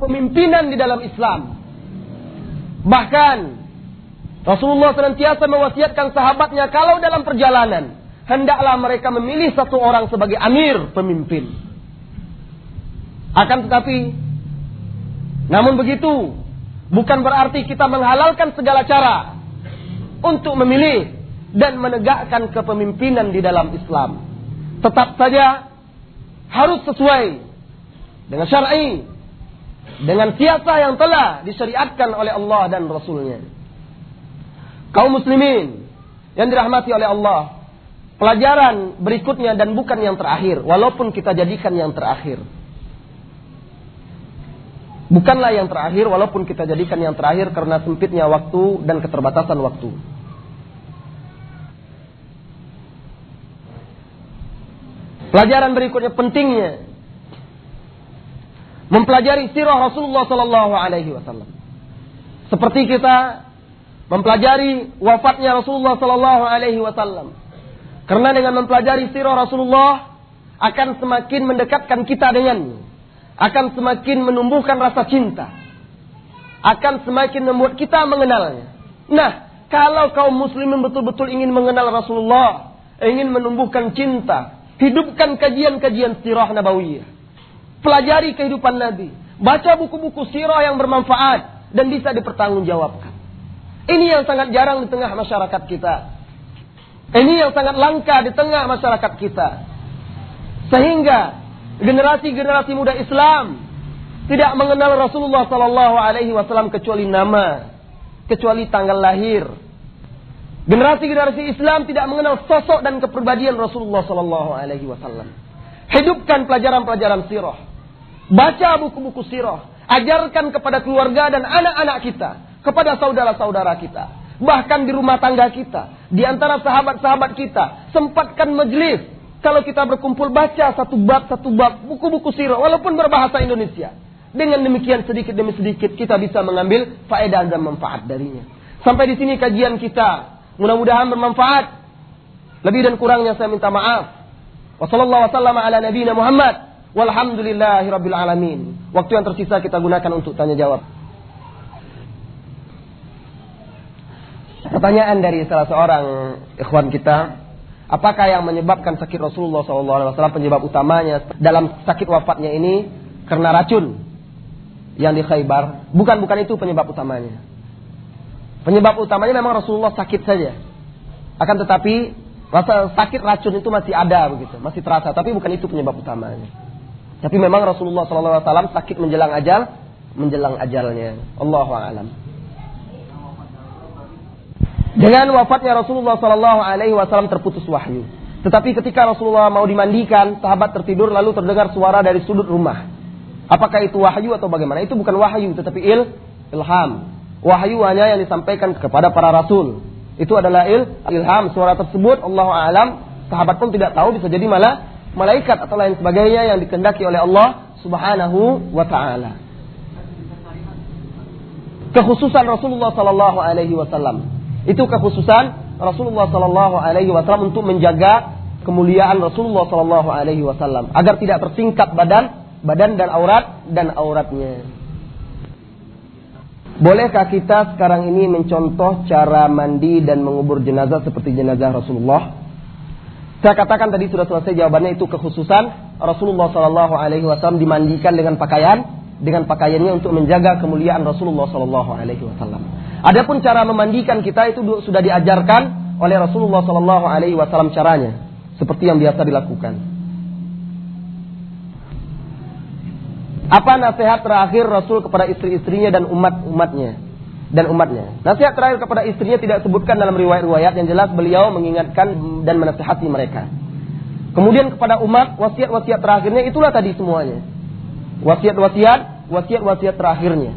kepemimpinan di dalam Islam. Bahkan Rasulullah senantiasa mewasiatkan sahabatnya kalau dalam perjalanan hendaklah mereka memilih satu orang sebagai amir pemimpin. Akan tetapi namun begitu bukan berarti kita menghalalkan segala cara untuk memilih dan menegakkan kepemimpinan di dalam Islam. Tetap saja harus sesuai dengan syar'i, dengan siasa yang telah disyariatkan oleh Allah dan Rasulnya. Kaum muslimin yang dirahmati oleh Allah, pelajaran berikutnya dan bukan yang terakhir, walaupun kita jadikan yang terakhir. Bukanlah yang terakhir walaupun kita jadikan yang terakhir karena sempitnya waktu dan keterbatasan waktu. Pelajaran berikutnya pentingnya mempelajari sirah Rasulullah Sallallahu Alaihi Wasallam. Seperti kita mempelajari wafatnya Rasulullah Sallallahu Alaihi Wasallam. Karena dengan mempelajari sirah Rasulullah akan semakin mendekatkan kita dengannya, akan semakin menumbuhkan rasa cinta, akan semakin membuat kita mengenalnya. Nah, kalau kaum muslimin betul-betul ingin mengenal Rasulullah, ingin menumbuhkan cinta, Hidupkan kajian-kajian sirah nabawiyah. Pelajari kehidupan Nabi. Baca buku-buku sirah yang bermanfaat dan bisa dipertanggungjawabkan. Ini yang sangat jarang di tengah masyarakat kita. Ini yang sangat langka di tengah masyarakat kita. Sehingga generasi-generasi muda Islam tidak mengenal Rasulullah Sallallahu Alaihi Wasallam kecuali nama, kecuali tanggal lahir, Generasi-generasi Islam tidak mengenal sosok dan kepribadian Rasulullah Sallallahu Alaihi Wasallam. Hidupkan pelajaran-pelajaran sirah. Baca buku-buku sirah. Ajarkan kepada keluarga dan anak-anak kita. Kepada saudara-saudara kita. Bahkan di rumah tangga kita. Di antara sahabat-sahabat kita. Sempatkan majelis. Kalau kita berkumpul baca satu bab, satu bab. Buku-buku sirah. Walaupun berbahasa Indonesia. Dengan demikian sedikit demi sedikit kita bisa mengambil faedah dan manfaat darinya. Sampai di sini kajian kita Mudah-mudahan bermanfaat. Lebih dan kurangnya saya minta maaf. Ala nabiyina Muhammad. Walhamdulillahi rabbil alamin. Waktu yang tersisa kita gunakan untuk tanya jawab. Pertanyaan dari salah seorang ikhwan kita, apakah yang menyebabkan sakit Rasulullah SAW penyebab utamanya dalam sakit wafatnya ini karena racun yang di Khaybar? Bukan, bukan itu penyebab utamanya. Penyebab utamanya memang Rasulullah sakit saja. Akan tetapi rasa sakit racun itu masih ada begitu, masih terasa. Tapi bukan itu penyebab utamanya. Tapi memang Rasulullah SAW sakit menjelang ajal, menjelang ajalnya. Allahu a'lam. Dengan wafatnya Rasulullah Sallallahu Alaihi Wasallam terputus wahyu. Tetapi ketika Rasulullah mau dimandikan, sahabat tertidur lalu terdengar suara dari sudut rumah. Apakah itu wahyu atau bagaimana? Itu bukan wahyu, tetapi il, ilham wahyu hanya yang disampaikan kepada para rasul. Itu adalah il, ilham suara tersebut Allah alam sahabat pun tidak tahu bisa jadi malah malaikat atau lain sebagainya yang dikendaki oleh Allah Subhanahu wa taala. Kekhususan Rasulullah sallallahu alaihi wasallam. Itu kekhususan Rasulullah sallallahu alaihi wasallam untuk menjaga kemuliaan Rasulullah sallallahu alaihi wasallam agar tidak tersingkap badan badan dan aurat dan auratnya. Bolehkah kita sekarang ini mencontoh cara mandi dan mengubur jenazah seperti jenazah Rasulullah? Saya katakan tadi sudah selesai jawabannya itu kekhususan Rasulullah Shallallahu Alaihi Wasallam dimandikan dengan pakaian dengan pakaiannya untuk menjaga kemuliaan Rasulullah Shallallahu Alaihi Wasallam. Adapun cara memandikan kita itu sudah diajarkan oleh Rasulullah Shallallahu Alaihi Wasallam caranya seperti yang biasa dilakukan. Apa nasihat terakhir Rasul kepada istri-istrinya dan umat-umatnya? Dan umatnya. Nasihat terakhir kepada istrinya tidak sebutkan dalam riwayat-riwayat yang jelas beliau mengingatkan dan menasihati mereka. Kemudian kepada umat wasiat-wasiat terakhirnya itulah tadi semuanya. Wasiat-wasiat, wasiat-wasiat terakhirnya.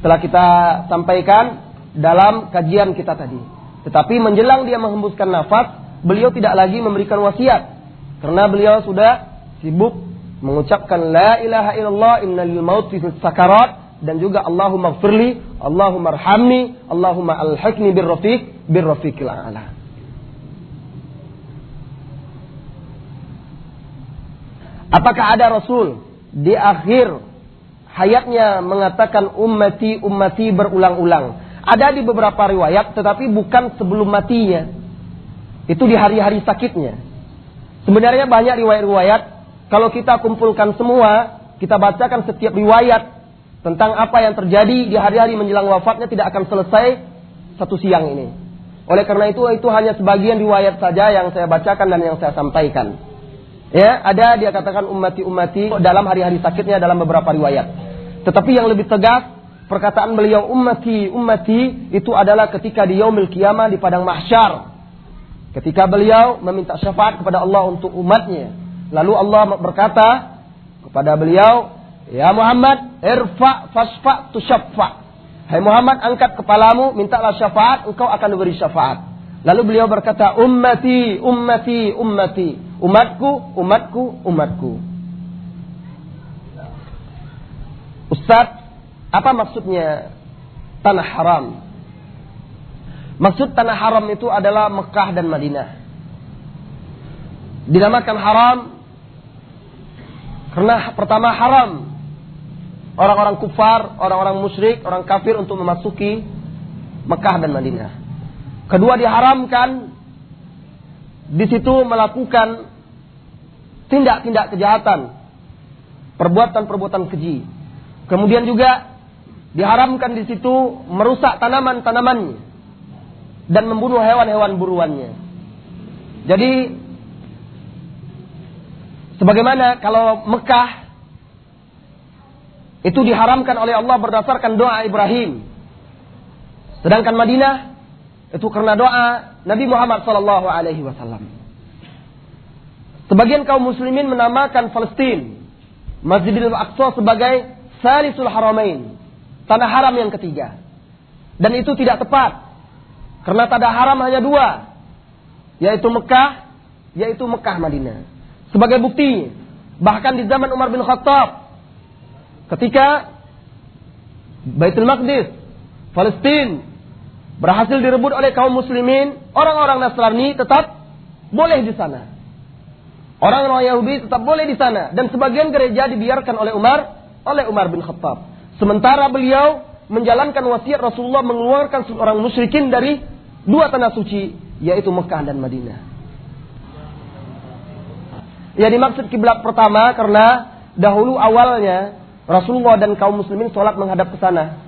Telah kita sampaikan dalam kajian kita tadi. Tetapi menjelang dia menghembuskan nafas, beliau tidak lagi memberikan wasiat. Karena beliau sudah sibuk mengucapkan la ilaha illallah innal maut sakarat dan juga Allahumma gfirli, Allahumma arhamni, Allahumma alhaqni bir rafiq bir rafiqil a'la. Apakah ada rasul di akhir hayatnya mengatakan ummati ummati berulang-ulang. Ada di beberapa riwayat tetapi bukan sebelum matinya. Itu di hari-hari sakitnya. Sebenarnya banyak riwayat-riwayat kalau kita kumpulkan semua, kita bacakan setiap riwayat tentang apa yang terjadi di hari-hari menjelang wafatnya tidak akan selesai satu siang ini. Oleh karena itu itu hanya sebagian riwayat saja yang saya bacakan dan yang saya sampaikan. Ya, ada dia katakan ummati-ummati dalam hari-hari sakitnya dalam beberapa riwayat. Tetapi yang lebih tegas perkataan beliau ummati ummati itu adalah ketika di yaumil kiamah di padang mahsyar. Ketika beliau meminta syafaat kepada Allah untuk umatnya. Lalu Allah berkata kepada beliau, "Ya Muhammad, irfa fasfa tusyaffa." Hai Muhammad, angkat kepalamu, mintalah syafaat, engkau akan diberi syafaat. Lalu beliau berkata, "Ummati, ummati, ummati." Umatku, umatku, umatku. Ustaz, apa maksudnya tanah haram? Maksud tanah haram itu adalah Mekah dan Madinah. Dinamakan haram karena pertama haram orang-orang kufar, orang-orang musyrik, orang kafir untuk memasuki Mekah dan Madinah. Kedua diharamkan di situ melakukan tindak-tindak kejahatan, perbuatan-perbuatan keji. Kemudian juga Diharamkan di situ merusak tanaman-tanamannya dan membunuh hewan-hewan buruannya. Jadi sebagaimana kalau Mekah itu diharamkan oleh Allah berdasarkan doa Ibrahim. Sedangkan Madinah itu karena doa Nabi Muhammad sallallahu alaihi wasallam. Sebagian kaum muslimin menamakan Palestina Masjidil Aqsa sebagai Salisul Haramain, tanah haram yang ketiga. Dan itu tidak tepat. Karena tanah haram hanya dua. Yaitu Mekah, yaitu Mekah Madinah. Sebagai bukti, bahkan di zaman Umar bin Khattab, ketika Baitul Maqdis, Palestina berhasil direbut oleh kaum muslimin, orang-orang Nasrani tetap boleh di sana. Orang-orang Yahudi tetap boleh di sana dan sebagian gereja dibiarkan oleh Umar oleh Umar bin Khattab. Sementara beliau menjalankan wasiat Rasulullah mengeluarkan seorang musyrikin dari dua tanah suci, yaitu Mekah dan Madinah. Ya dimaksud kiblat pertama karena dahulu awalnya Rasulullah dan kaum muslimin sholat menghadap ke sana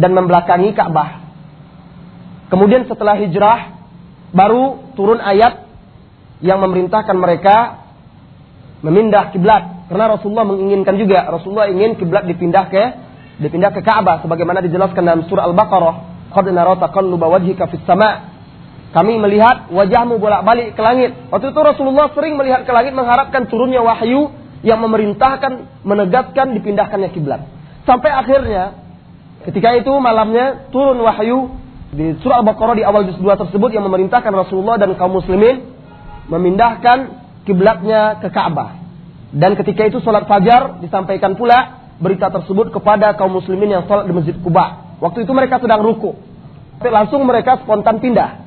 dan membelakangi Ka'bah. Kemudian setelah hijrah baru turun ayat yang memerintahkan mereka memindah kiblat karena Rasulullah menginginkan juga, Rasulullah ingin kiblat dipindah ke dipindah ke Ka'bah sebagaimana dijelaskan dalam surah Al-Baqarah, "Qad nara taqalluba wajhika fis sama'." Kami melihat wajahmu bolak-balik ke langit. Waktu itu Rasulullah sering melihat ke langit mengharapkan turunnya wahyu yang memerintahkan, menegaskan dipindahkannya kiblat. Sampai akhirnya ketika itu malamnya turun wahyu di surah Al-Baqarah di awal juz 2 tersebut yang memerintahkan Rasulullah dan kaum muslimin memindahkan kiblatnya ke Ka'bah. Dan ketika itu sholat fajar disampaikan pula berita tersebut kepada kaum muslimin yang sholat di Masjid Kuba. Waktu itu mereka sedang ruku. Langsung mereka spontan pindah.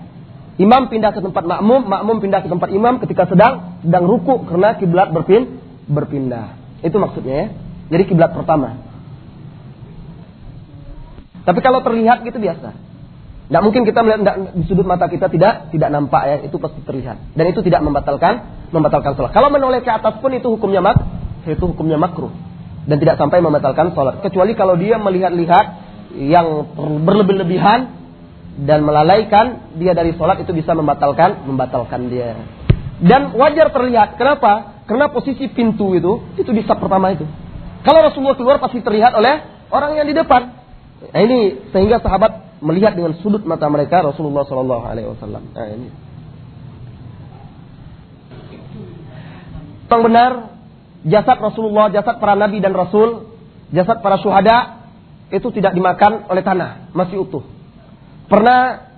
Imam pindah ke tempat makmum, makmum pindah ke tempat imam ketika sedang sedang ruku karena kiblat berpin, berpindah. Itu maksudnya ya. Jadi kiblat pertama. Tapi kalau terlihat gitu biasa. Tidak mungkin kita melihat di sudut mata kita tidak tidak nampak ya, itu pasti terlihat. Dan itu tidak membatalkan membatalkan sholat. Kalau menoleh ke atas pun itu hukumnya mak, itu hukumnya makruh dan tidak sampai membatalkan sholat. Kecuali kalau dia melihat-lihat yang berlebih-lebihan dan melalaikan dia dari sholat itu bisa membatalkan membatalkan dia. Dan wajar terlihat. Kenapa? Karena posisi pintu itu itu di pertama itu. Kalau Rasulullah keluar pasti terlihat oleh orang yang di depan. Nah, ini sehingga sahabat melihat dengan sudut mata mereka Rasulullah Shallallahu Alaihi Wasallam. Nah, ini. Yang benar, jasad Rasulullah, jasad para nabi dan rasul, jasad para syuhada itu tidak dimakan oleh tanah, masih utuh. Pernah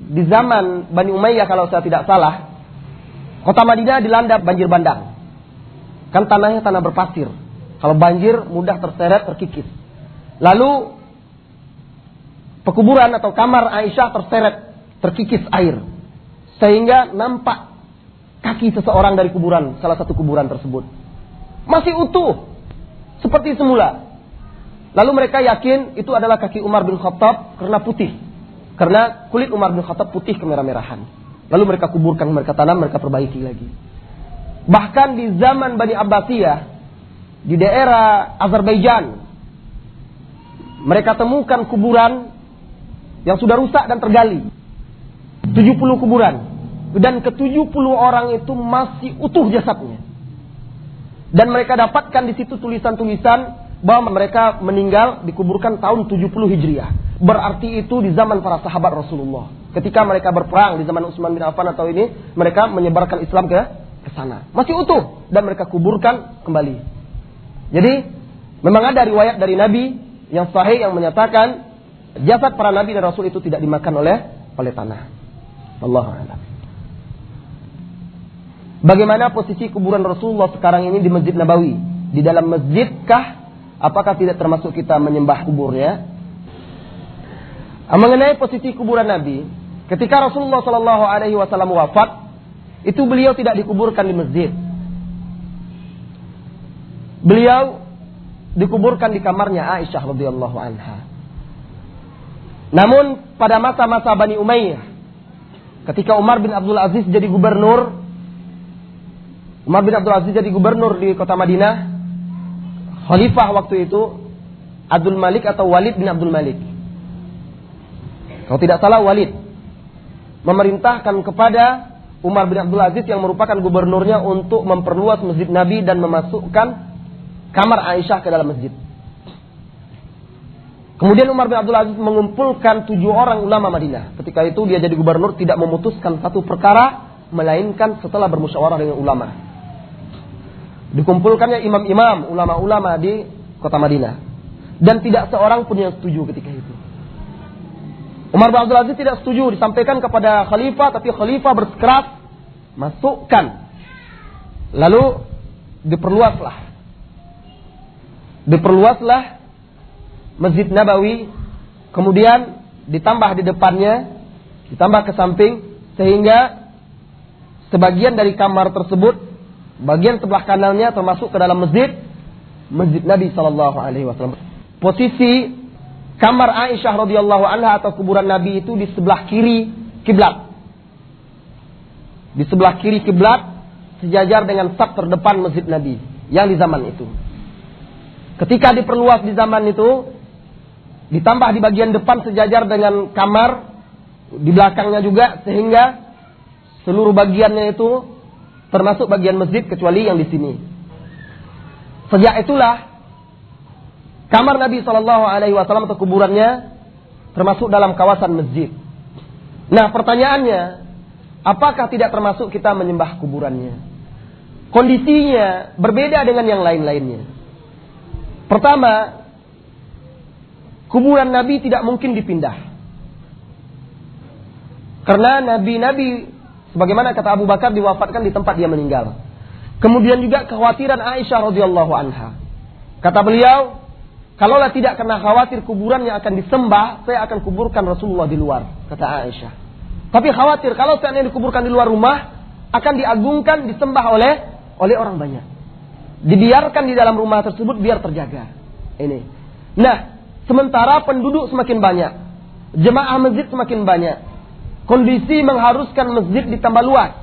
di zaman Bani Umayyah kalau saya tidak salah, kota Madinah dilanda banjir bandang. Kan tanahnya tanah berpasir. Kalau banjir mudah terseret, terkikis. Lalu pekuburan atau kamar Aisyah terseret, terkikis air. Sehingga nampak kaki seseorang dari kuburan, salah satu kuburan tersebut. Masih utuh. seperti semula. Lalu mereka yakin itu adalah kaki Umar bin Khattab karena putih. Karena kulit Umar bin Khattab putih kemerah-merahan. Lalu mereka kuburkan, mereka tanam, mereka perbaiki lagi. Bahkan di zaman Bani Abbasiyah, di daerah Azerbaijan, mereka temukan kuburan yang sudah rusak dan tergali. 70 kuburan. Dan ke 70 orang itu masih utuh jasadnya. Dan mereka dapatkan di situ tulisan-tulisan bahwa mereka meninggal dikuburkan tahun 70 Hijriah. Berarti itu di zaman para sahabat Rasulullah. Ketika mereka berperang di zaman Utsman bin Affan atau ini, mereka menyebarkan Islam ke ke sana. Masih utuh dan mereka kuburkan kembali. Jadi memang ada riwayat dari Nabi yang sahih yang menyatakan jasad para nabi dan rasul itu tidak dimakan oleh oleh tanah. Allah. Bagaimana posisi kuburan Rasulullah sekarang ini di Masjid Nabawi? Di dalam masjidkah? Apakah tidak termasuk kita menyembah kuburnya? Ah, mengenai posisi kuburan Nabi, ketika Rasulullah Shallallahu Alaihi Wasallam wafat, itu beliau tidak dikuburkan di masjid. Beliau dikuburkan di kamarnya Aisyah radhiyallahu anha. Namun pada masa-masa Bani Umayyah, ketika Umar bin Abdul Aziz jadi gubernur, Umar bin Abdul Aziz jadi gubernur di kota Madinah, khalifah waktu itu Abdul Malik atau Walid bin Abdul Malik. Kalau tidak salah Walid memerintahkan kepada Umar bin Abdul Aziz yang merupakan gubernurnya untuk memperluas masjid Nabi dan memasukkan kamar Aisyah ke dalam masjid. Kemudian Umar bin Abdul Aziz mengumpulkan tujuh orang ulama Madinah. Ketika itu dia jadi gubernur tidak memutuskan satu perkara, melainkan setelah bermusyawarah dengan ulama. Dikumpulkannya imam-imam, ulama-ulama di kota Madinah. Dan tidak seorang pun yang setuju ketika itu. Umar bin Abdul Aziz tidak setuju disampaikan kepada khalifah, tapi khalifah bersikeras masukkan. Lalu diperluaslah. Diperluaslah Masjid Nabawi, kemudian ditambah di depannya, ditambah ke samping, sehingga sebagian dari kamar tersebut, bagian sebelah kanannya termasuk ke dalam masjid, Masjid Nabi Shallallahu Alaihi Wasallam. Posisi kamar Aisyah radhiyallahu anha atau kuburan Nabi itu di sebelah kiri kiblat. Di sebelah kiri kiblat sejajar dengan sak terdepan Masjid Nabi yang di zaman itu. Ketika diperluas di zaman itu, ditambah di bagian depan sejajar dengan kamar di belakangnya juga sehingga seluruh bagiannya itu termasuk bagian masjid kecuali yang di sini. Sejak itulah kamar Nabi Shallallahu Alaihi Wasallam atau kuburannya termasuk dalam kawasan masjid. Nah pertanyaannya, apakah tidak termasuk kita menyembah kuburannya? Kondisinya berbeda dengan yang lain-lainnya. Pertama, kuburan Nabi tidak mungkin dipindah. Karena Nabi-Nabi, sebagaimana kata Abu Bakar, diwafatkan di tempat dia meninggal. Kemudian juga kekhawatiran Aisyah radhiyallahu anha. Kata beliau, kalaulah tidak kena khawatir kuburan yang akan disembah, saya akan kuburkan Rasulullah di luar, kata Aisyah. Tapi khawatir kalau seandainya dikuburkan di luar rumah, akan diagungkan, disembah oleh oleh orang banyak. Dibiarkan di dalam rumah tersebut biar terjaga. Ini. Nah, Sementara penduduk semakin banyak. Jemaah masjid semakin banyak. Kondisi mengharuskan masjid ditambah luas.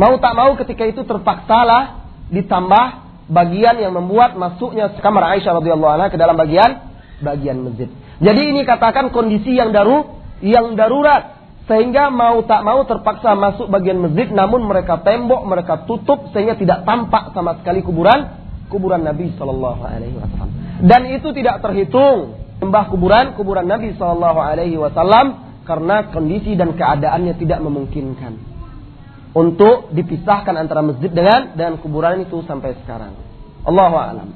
Mau tak mau ketika itu terpaksalah ditambah bagian yang membuat masuknya kamar Aisyah radhiyallahu anha ke dalam bagian bagian masjid. Jadi ini katakan kondisi yang daru yang darurat sehingga mau tak mau terpaksa masuk bagian masjid namun mereka tembok mereka tutup sehingga tidak tampak sama sekali kuburan kuburan Nabi Shallallahu Alaihi Wasallam. Dan itu tidak terhitung sembah kuburan kuburan Nabi Shallallahu Alaihi Wasallam karena kondisi dan keadaannya tidak memungkinkan untuk dipisahkan antara masjid dengan dan kuburan itu sampai sekarang. Allah alam.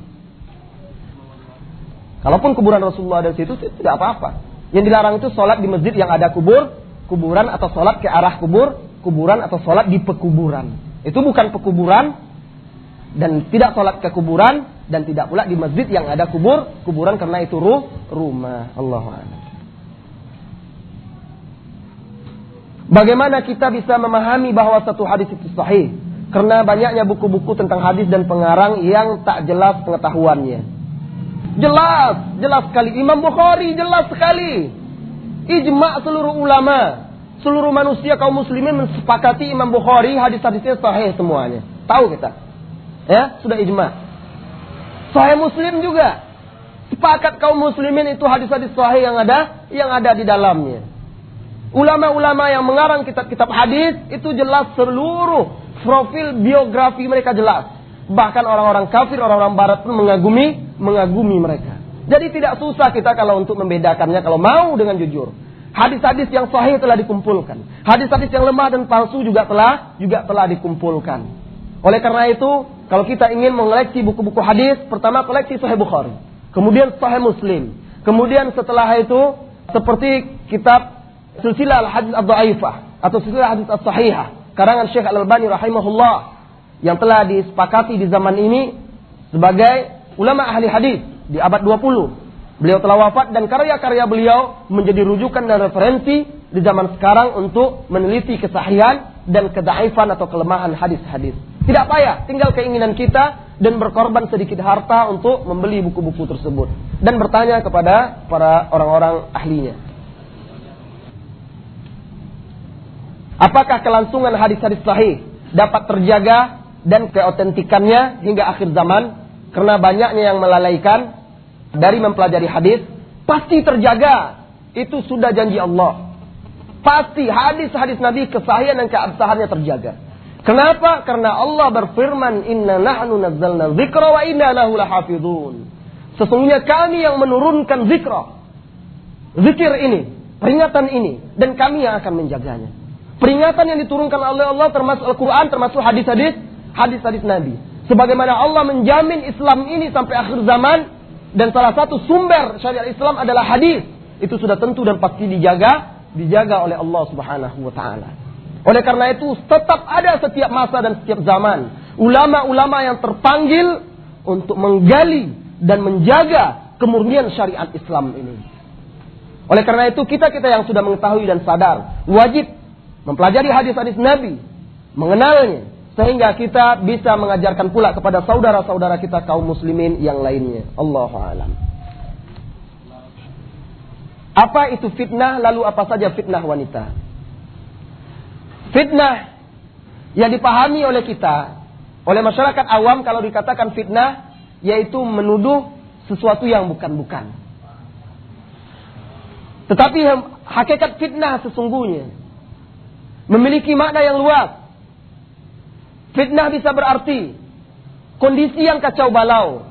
Kalaupun kuburan Rasulullah ada di situ tidak apa-apa. Yang dilarang itu sholat di masjid yang ada kubur, kuburan atau sholat ke arah kubur, kuburan atau sholat di pekuburan. Itu bukan pekuburan, dan tidak sholat ke kuburan dan tidak pula di masjid yang ada kubur kuburan karena itu ruh rumah Allah Bagaimana kita bisa memahami bahwa satu hadis itu sahih? Karena banyaknya buku-buku tentang hadis dan pengarang yang tak jelas pengetahuannya. Jelas, jelas sekali. Imam Bukhari jelas sekali. Ijma' seluruh ulama. Seluruh manusia kaum muslimin mensepakati Imam Bukhari hadis-hadisnya sahih semuanya. Tahu kita? Ya, sudah ijma'. Sahih Muslim juga. Sepakat kaum muslimin itu hadis-hadis sahih yang ada yang ada di dalamnya. Ulama-ulama yang mengarang kitab-kitab hadis itu jelas seluruh profil biografi mereka jelas. Bahkan orang-orang kafir, orang-orang barat pun mengagumi, mengagumi mereka. Jadi tidak susah kita kalau untuk membedakannya kalau mau dengan jujur. Hadis-hadis yang sahih telah dikumpulkan. Hadis-hadis yang lemah dan palsu juga telah juga telah dikumpulkan. Oleh karena itu, kalau kita ingin mengoleksi buku-buku hadis, pertama koleksi Sahih Bukhari, kemudian Sahih Muslim, kemudian setelah itu seperti kitab Silsilah Al-Hadis Ad-Dhaifah atau Silsilah Hadis As-Sahihah karangan Syekh Al-Albani rahimahullah yang telah disepakati di zaman ini sebagai ulama ahli hadis di abad 20. Beliau telah wafat dan karya-karya beliau menjadi rujukan dan referensi di zaman sekarang untuk meneliti kesahihan dan kedaifan atau kelemahan hadis-hadis. Tidak payah, tinggal keinginan kita dan berkorban sedikit harta untuk membeli buku-buku tersebut dan bertanya kepada para orang-orang ahlinya. Apakah kelangsungan hadis-hadis sahih dapat terjaga dan keautentikannya hingga akhir zaman? Karena banyaknya yang melalaikan dari mempelajari hadis, pasti terjaga. Itu sudah janji Allah. Pasti hadis-hadis Nabi kesahihan dan keabsahannya terjaga. Kenapa? Karena Allah berfirman, Inna nahnu nazzalna zikra wa inna lahu lahafidhun. Sesungguhnya kami yang menurunkan zikra. Zikir ini, peringatan ini. Dan kami yang akan menjaganya. Peringatan yang diturunkan oleh Allah termasuk Al-Quran, termasuk hadis-hadis, hadis-hadis Nabi. Sebagaimana Allah menjamin Islam ini sampai akhir zaman dan salah satu sumber syariat Islam adalah hadis. Itu sudah tentu dan pasti dijaga, dijaga oleh Allah Subhanahu wa taala. Oleh karena itu tetap ada setiap masa dan setiap zaman ulama-ulama yang terpanggil untuk menggali dan menjaga kemurnian syariat Islam ini. Oleh karena itu kita-kita yang sudah mengetahui dan sadar wajib mempelajari hadis-hadis Nabi, mengenalnya, sehingga kita bisa mengajarkan pula kepada saudara-saudara kita kaum muslimin yang lainnya. Allahu alam. Apa itu fitnah? Lalu apa saja fitnah wanita? Fitnah yang dipahami oleh kita, oleh masyarakat awam kalau dikatakan fitnah, yaitu menuduh sesuatu yang bukan-bukan. Tetapi hakikat fitnah sesungguhnya memiliki makna yang luas. Fitnah bisa berarti kondisi yang kacau balau.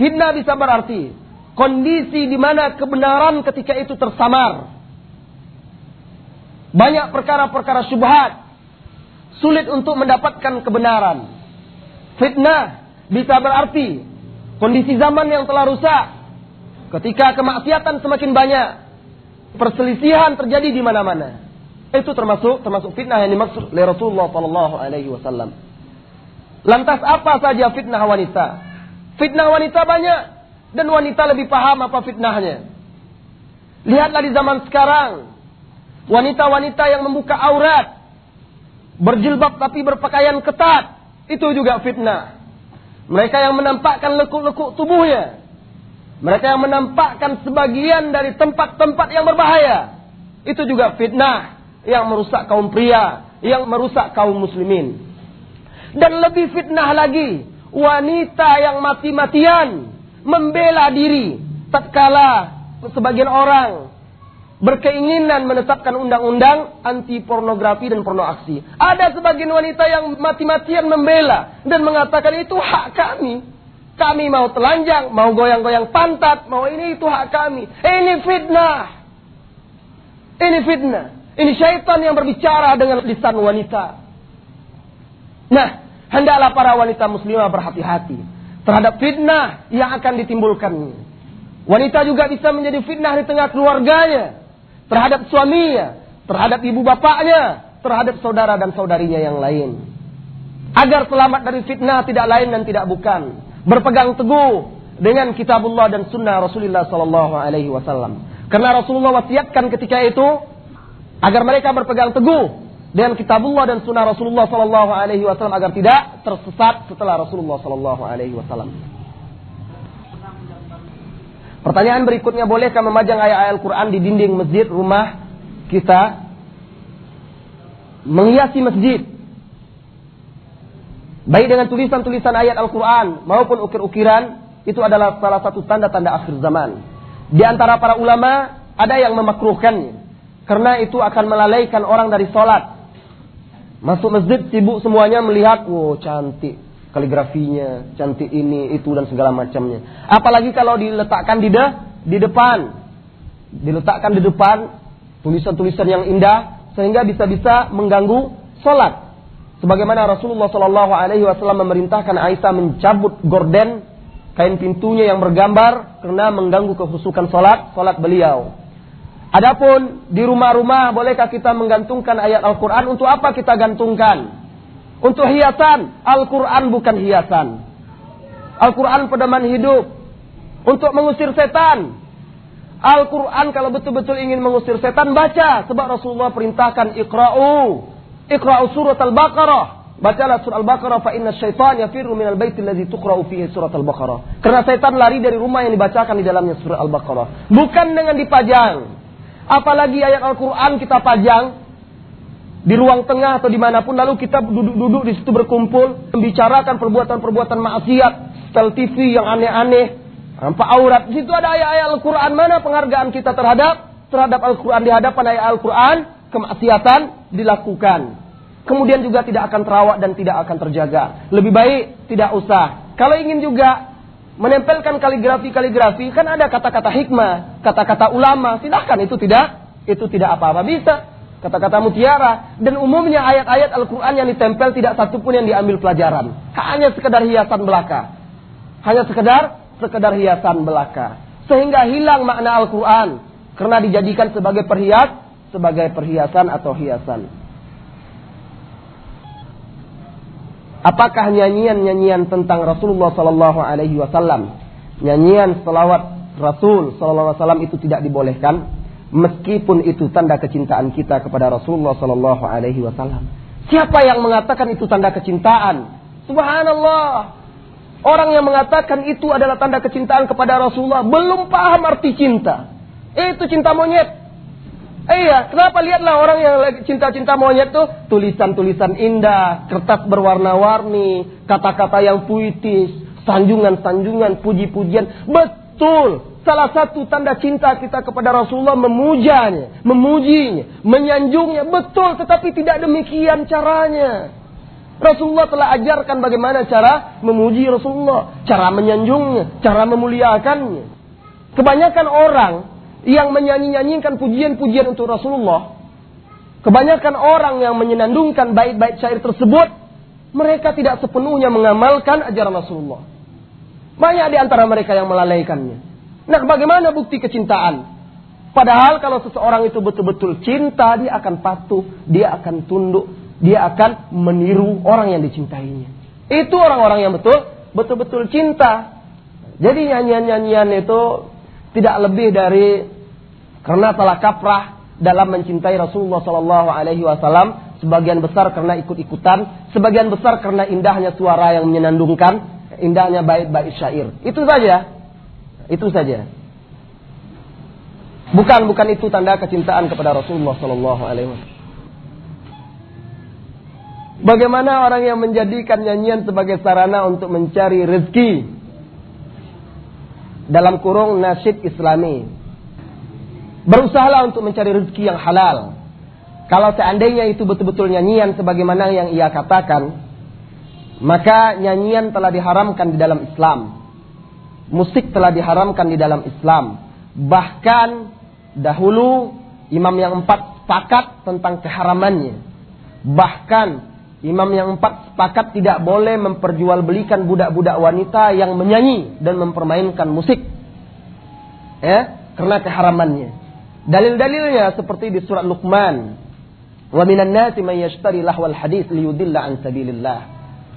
Fitnah bisa berarti kondisi di mana kebenaran ketika itu tersamar. Banyak perkara-perkara syubhat sulit untuk mendapatkan kebenaran. Fitnah bisa berarti kondisi zaman yang telah rusak. Ketika kemaksiatan semakin banyak, perselisihan terjadi di mana-mana. Itu termasuk termasuk fitnah yang dimaksud oleh Rasulullah Sallallahu Alaihi Wasallam. Lantas apa saja fitnah wanita? Fitnah wanita banyak dan wanita lebih paham apa fitnahnya. Lihatlah di zaman sekarang, wanita-wanita yang membuka aurat, berjilbab tapi berpakaian ketat, itu juga fitnah. Mereka yang menampakkan lekuk-lekuk tubuhnya, mereka yang menampakkan sebagian dari tempat-tempat yang berbahaya, itu juga fitnah yang merusak kaum pria, yang merusak kaum muslimin. Dan lebih fitnah lagi, wanita yang mati-matian membela diri tatkala sebagian orang berkeinginan menetapkan undang-undang anti pornografi dan porno aksi. Ada sebagian wanita yang mati-matian membela dan mengatakan itu hak kami. Kami mau telanjang, mau goyang-goyang pantat, mau ini itu hak kami. Ini fitnah. Ini fitnah. Ini syaitan yang berbicara dengan lisan wanita. Nah, hendaklah para wanita muslimah berhati-hati terhadap fitnah yang akan ditimbulkan. Wanita juga bisa menjadi fitnah di tengah keluarganya, terhadap suaminya, terhadap ibu bapaknya, terhadap saudara dan saudarinya yang lain. Agar selamat dari fitnah tidak lain dan tidak bukan berpegang teguh dengan kitabullah dan sunnah Rasulullah sallallahu alaihi wasallam. Karena Rasulullah wasiatkan ketika itu agar mereka berpegang teguh dengan kitabullah dan sunnah Rasulullah Sallallahu Alaihi Wasallam agar tidak tersesat setelah Rasulullah Sallallahu Alaihi Wasallam. Pertanyaan berikutnya, bolehkah memajang ayat-ayat Al-Quran di dinding masjid rumah kita? Menghiasi masjid. Baik dengan tulisan-tulisan ayat Al-Quran maupun ukir-ukiran, itu adalah salah satu tanda-tanda akhir zaman. Di antara para ulama, ada yang memakruhkannya. Karena itu akan melalaikan orang dari sholat. Masuk masjid sibuk semuanya melihat, wow cantik kaligrafinya, cantik ini, itu dan segala macamnya. Apalagi kalau diletakkan di de, di depan. Diletakkan di depan tulisan-tulisan yang indah sehingga bisa-bisa mengganggu salat. Sebagaimana Rasulullah wasallam memerintahkan Aisyah mencabut gorden kain pintunya yang bergambar karena mengganggu kehusukan salat salat beliau. Adapun di rumah-rumah bolehkah kita menggantungkan ayat Al-Qur'an untuk apa kita gantungkan? Untuk hiasan, Al-Quran bukan hiasan. Al-Quran pedoman hidup. Untuk mengusir setan. Al-Quran kalau betul-betul ingin mengusir setan, baca. Sebab Rasulullah perintahkan ikra'u. Ikra'u surat Al-Baqarah. Bacalah surat Al-Baqarah fa inna syaitan yafirru minal baitil ladzi tuqra'u fihi surat Al-Baqarah. Karena setan lari dari rumah yang dibacakan di dalamnya surat Al-Baqarah. Bukan dengan dipajang. Apalagi ayat Al-Quran kita pajang, di ruang tengah atau di mana pun lalu kita duduk-duduk di situ berkumpul membicarakan perbuatan-perbuatan maksiat stel TV yang aneh-aneh nampak aurat. Di situ ada ayat-ayat Al-Quran. Mana penghargaan kita terhadap terhadap Al-Quran? Di hadapan ayat Al-Quran kemaksiatan dilakukan. Kemudian juga tidak akan terawat dan tidak akan terjaga. Lebih baik tidak usah. Kalau ingin juga menempelkan kaligrafi-kaligrafi kan ada kata-kata hikmah kata-kata ulama silahkan itu tidak itu tidak apa-apa bisa kata-kata mutiara dan umumnya ayat-ayat Al-Qur'an yang ditempel tidak satu pun yang diambil pelajaran. Hanya sekedar hiasan belaka. Hanya sekedar sekedar hiasan belaka. Sehingga hilang makna Al-Qur'an karena dijadikan sebagai perhias sebagai perhiasan atau hiasan. Apakah nyanyian-nyanyian tentang Rasulullah sallallahu alaihi wasallam, nyanyian selawat Rasul sallallahu alaihi wasallam itu tidak dibolehkan? meskipun itu tanda kecintaan kita kepada Rasulullah Sallallahu Alaihi Wasallam. Siapa yang mengatakan itu tanda kecintaan? Subhanallah. Orang yang mengatakan itu adalah tanda kecintaan kepada Rasulullah belum paham arti cinta. Itu cinta monyet. Iya, kenapa lihatlah orang yang cinta-cinta monyet tuh tulisan-tulisan indah, kertas berwarna-warni, kata-kata yang puitis, sanjungan-sanjungan, puji-pujian. Betul, Salah satu tanda cinta kita kepada Rasulullah memujanya, memujinya, menyanjungnya. Betul, tetapi tidak demikian caranya. Rasulullah telah ajarkan bagaimana cara memuji Rasulullah, cara menyanjungnya, cara memuliakannya. Kebanyakan orang yang menyanyi-nyanyikan pujian-pujian untuk Rasulullah, kebanyakan orang yang menyenandungkan bait-bait syair tersebut, mereka tidak sepenuhnya mengamalkan ajaran Rasulullah. Banyak di antara mereka yang melalaikannya. Nah, bagaimana bukti kecintaan? Padahal kalau seseorang itu betul-betul cinta, dia akan patuh, dia akan tunduk, dia akan meniru orang yang dicintainya. Itu orang-orang yang betul, betul-betul cinta. Jadi nyanyian-nyanyian itu tidak lebih dari karena salah kaprah dalam mencintai Rasulullah Sallallahu Alaihi Wasallam. Sebagian besar karena ikut-ikutan, sebagian besar karena indahnya suara yang menyenandungkan, indahnya bait-bait syair. Itu saja. Itu saja. Bukan bukan itu tanda kecintaan kepada Rasulullah Sallallahu Alaihi Wasallam. Bagaimana orang yang menjadikan nyanyian sebagai sarana untuk mencari rezeki dalam kurung nasyid Islami. Berusahalah untuk mencari rezeki yang halal. Kalau seandainya itu betul-betul nyanyian sebagaimana yang ia katakan, maka nyanyian telah diharamkan di dalam Islam musik telah diharamkan di dalam Islam. Bahkan dahulu imam yang empat sepakat tentang keharamannya. Bahkan imam yang empat sepakat tidak boleh memperjualbelikan budak-budak wanita yang menyanyi dan mempermainkan musik. Ya, karena keharamannya. Dalil-dalilnya seperti di surat Luqman. Wa minan nasi man yashtari lahwal hadis liyudilla an sabilillah.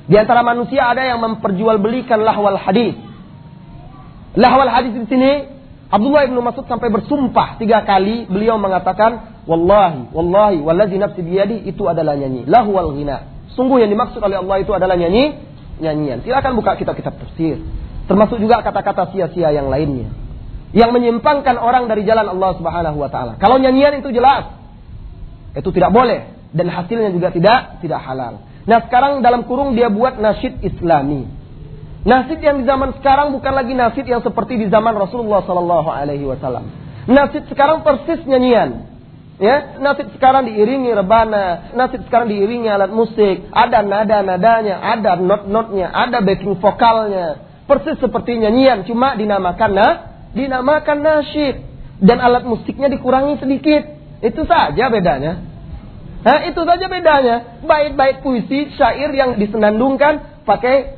Di antara manusia ada yang memperjualbelikan lahwal hadis Lahwal hadis di sini Abdullah ibnu Mas'ud sampai bersumpah tiga kali beliau mengatakan, Wallahi, Wallahi, wallazi nafsi biyadi itu adalah nyanyi. Lahu wal ghina. Sungguh yang dimaksud oleh Allah itu adalah nyanyi, nyanyian. Silakan buka kitab-kitab tafsir. Termasuk juga kata-kata sia-sia yang lainnya. Yang menyimpangkan orang dari jalan Allah Subhanahu wa taala. Kalau nyanyian itu jelas. Itu tidak boleh dan hasilnya juga tidak tidak halal. Nah, sekarang dalam kurung dia buat nasyid Islami. Nasid yang di zaman sekarang bukan lagi nasid yang seperti di zaman Rasulullah Sallallahu Alaihi Wasallam. Nasid sekarang persis nyanyian. Ya, nasid sekarang diiringi rebana, nasid sekarang diiringi alat musik, ada nada-nadanya, ada not-notnya, ada backing vokalnya. Persis seperti nyanyian, cuma dinamakan nah, dinamakan nasyid dan alat musiknya dikurangi sedikit. Itu saja bedanya. Nah, itu saja bedanya. Bait-bait puisi, syair yang disenandungkan pakai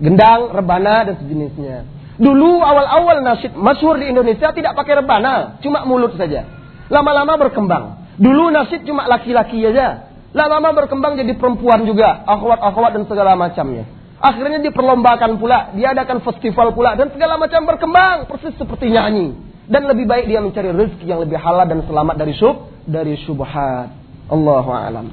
gendang, rebana dan sejenisnya. Dulu awal-awal nasyid masyhur di Indonesia tidak pakai rebana, cuma mulut saja. Lama-lama berkembang. Dulu nasyid cuma laki-laki saja. Lama-lama berkembang jadi perempuan juga, akhwat-akhwat dan segala macamnya. Akhirnya diperlombakan pula, diadakan festival pula dan segala macam berkembang persis seperti nyanyi. Dan lebih baik dia mencari rezeki yang lebih halal dan selamat dari syub dari syubhat. Allahu a'lam.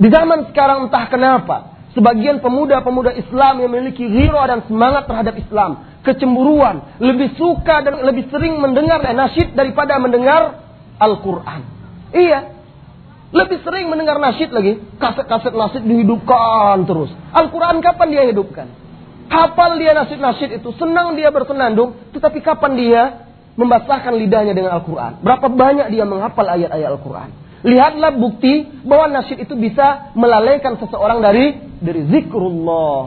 Di zaman sekarang entah kenapa Sebagian pemuda-pemuda Islam yang memiliki hero dan semangat terhadap Islam, kecemburuan, lebih suka dan lebih sering mendengar nasyid daripada mendengar Al-Quran. Iya, lebih sering mendengar nasyid lagi, kaset-kaset nasyid dihidupkan terus. Al-Quran kapan dia hidupkan? Hafal dia nasyid-nasyid itu, senang dia bersenandung, tetapi kapan dia membasahkan lidahnya dengan Al-Quran? Berapa banyak dia menghafal ayat-ayat Al-Quran? Lihatlah bukti bahwa nasyid itu bisa melalaikan seseorang dari dari zikrullah.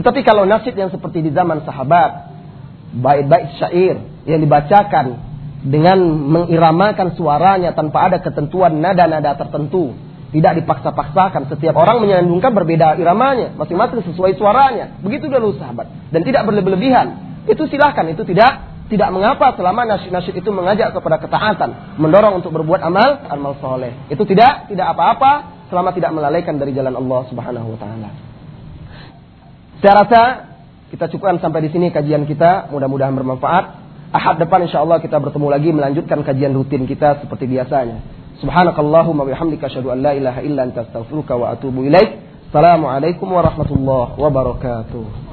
Tetapi kalau nasyid yang seperti di zaman sahabat, baik-baik syair yang dibacakan dengan mengiramakan suaranya tanpa ada ketentuan nada-nada tertentu, tidak dipaksa-paksakan. Setiap orang menyandungkan berbeda iramanya, masing-masing sesuai suaranya. Begitu dulu sahabat dan tidak berlebihan. Itu silahkan, itu tidak tidak mengapa selama nasyid-nasyid itu mengajak kepada ketaatan, mendorong untuk berbuat amal, amal soleh. Itu tidak tidak apa-apa selama tidak melalaikan dari jalan Allah Subhanahu wa taala. Saya rasa kita cukupkan sampai di sini kajian kita, mudah-mudahan bermanfaat. Ahad depan insya Allah kita bertemu lagi melanjutkan kajian rutin kita seperti biasanya. Subhanakallahumma bihamdika asyhadu an la ilaha illa anta astaghfiruka wa atubu ilaik. Assalamualaikum warahmatullahi wabarakatuh.